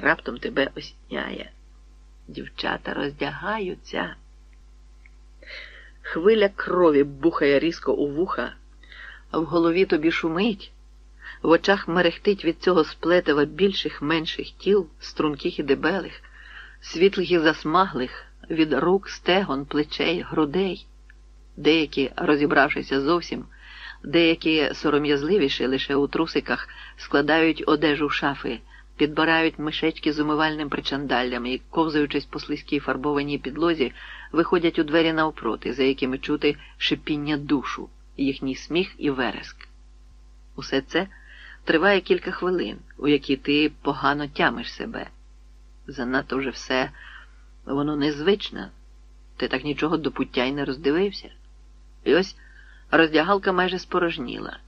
раптом тебе осняє. Дівчата роздягаються. Хвиля крові бухає різко у вуха, а в голові тобі шумить, в очах мерехтить від цього сплетева більших менших тіл, струнких і дебелих, світлих і засмаглих, від рук, стегон, плечей, грудей. Деякі, розібравшися зовсім, деякі сором'язливіші лише у трусиках складають одежу шафи, підбирають мишечки з умивальним причандаллям і, ковзаючись по слизькій фарбованій підлозі, виходять у двері навпроти, за якими чути шипіння душу, їхній сміх і вереск. Усе це триває кілька хвилин, у які ти погано тямиш себе. Занадто вже все воно незвичне, ти так нічого до пуття й не роздивився. І ось роздягалка майже спорожніла,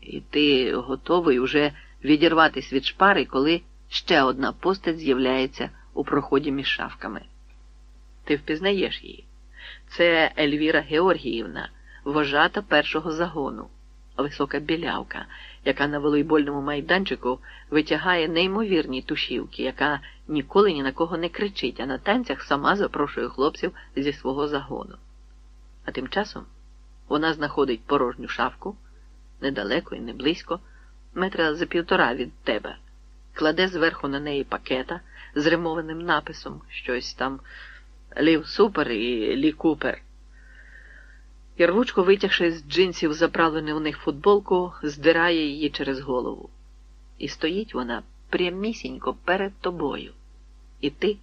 і ти готовий уже відірватись від шпари, коли ще одна постать з'являється у проході між шавками. Ти впізнаєш її. Це Ельвіра Георгіївна, вожата першого загону, висока білявка, яка на волейбольному майданчику витягає неймовірні тушівки, яка ніколи ні на кого не кричить, а на танцях сама запрошує хлопців зі свого загону. А тим часом вона знаходить порожню шавку недалеко і не близько, метра за півтора від тебе, кладе зверху на неї пакета з римованим написом щось там Лів Супер і Лі Купер. І рвучко витягши з джинсів заправлену у них футболку, здирає її через голову. І стоїть вона прямісінько перед тобою, і ти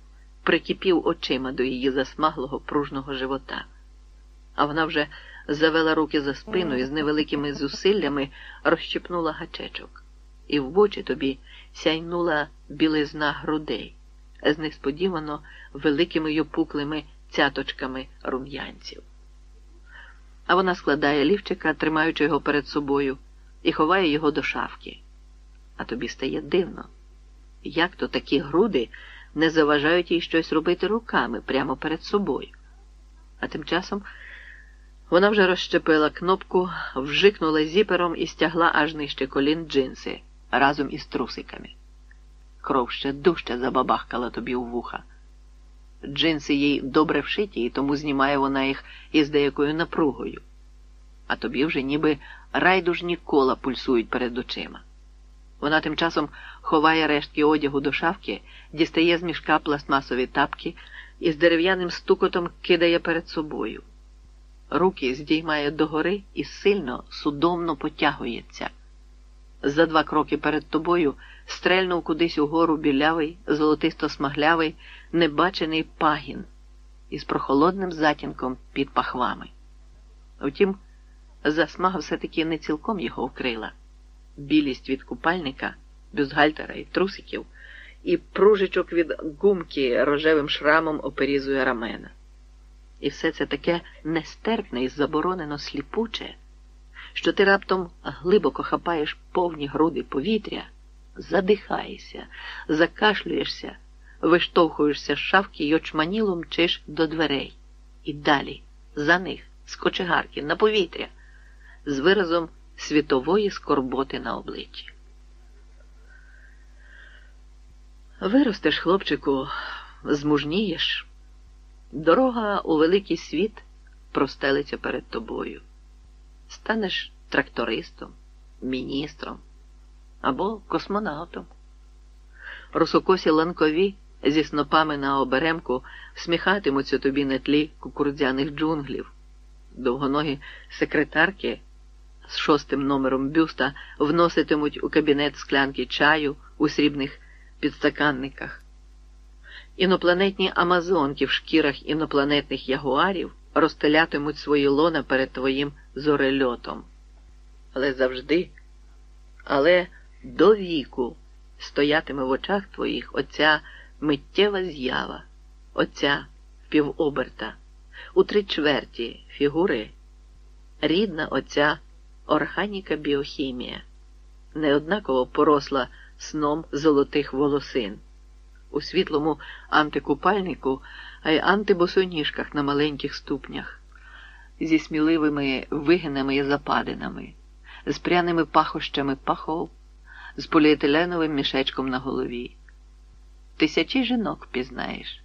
прикипів очима до її засмаглого пружного живота. А вона вже завела руки за спину і з невеликими зусиллями розщепнула гачечок, і в очі тобі сяйнула білизна грудей з несподівано великими й опуклими цяточками рум'янців. А вона складає лівчика, тримаючи його перед собою, і ховає його до шафки. А тобі стає дивно, як то такі груди не заважають їй щось робити руками прямо перед собою. А тим часом вона вже розщепила кнопку, вжикнула зіпером і стягла аж нижче колін джинси разом із трусиками. Кров ще дужче забабахкала тобі у вуха. Джинси їй добре вшиті, і тому знімає вона їх із деякою напругою, а тобі вже ніби райдужні кола пульсують перед очима. Вона тим часом ховає рештки одягу до шафки, дістає з мішка пластмасові тапки і з дерев'яним стукотом кидає перед собою. Руки здіймає догори і сильно, судомно потягується. За два кроки перед тобою стрельнув кудись угору білявий, золотисто смаглявий, небачений пагін із прохолодним затінком під пахвами. Втім, засмага все-таки не цілком його вкрила. Білість від купальника, бюстгальтера і трусиків, і пружичок від гумки рожевим шрамом оперізує рамена. І все це таке нестерпне і заборонено сліпуче, що ти раптом глибоко хапаєш повні груди повітря, задихаєшся, закашлюєшся, виштовхуєшся з шавки й очманіло мчиш до дверей. І далі, за них, з кочегарки, на повітря, з виразом світової скорботи на обличчі. Виростеш, хлопчику, змужнієш. Дорога у великий світ простелиться перед тобою. Станеш трактористом, міністром або космонавтом. Русокосі ланкові зі снопами на оберемку всміхатимуться тобі на тлі кукурудзяних джунглів. Довгоногі секретарки з шостим номером бюста вноситимуть у кабінет склянки чаю у срібних підстаканниках. Інопланетні амазонки в шкірах інопланетних ягуарів розстелятимуть свої лона перед твоїм зорельотом. Але завжди, але до віку стоятиме в очах твоїх оця миттєва з'ява, оця півоберта, у три чверті фігури, рідна оця органіка біохімія, неоднаково поросла сном золотих волосин у світлому антикупальнику, а й антибосоніжках на маленьких ступнях, зі сміливими вигинами і западинами, з пряними пахощами пахов, з поліетиленовим мішечком на голові. тисячі жінок пізнаєш.